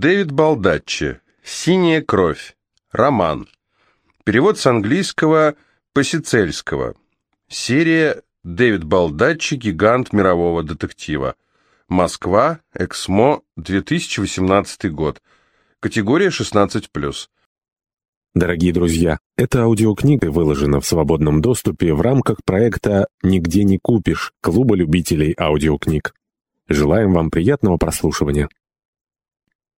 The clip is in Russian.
Дэвид Балдаччи. «Синяя кровь». Роман. Перевод с английского Посицельского. Серия «Дэвид Балдаччи. Гигант мирового детектива». Москва. Эксмо. 2018 год. Категория 16+. Дорогие друзья, эта аудиокнига выложена в свободном доступе в рамках проекта «Нигде не купишь» Клуба любителей аудиокниг. Желаем вам приятного прослушивания.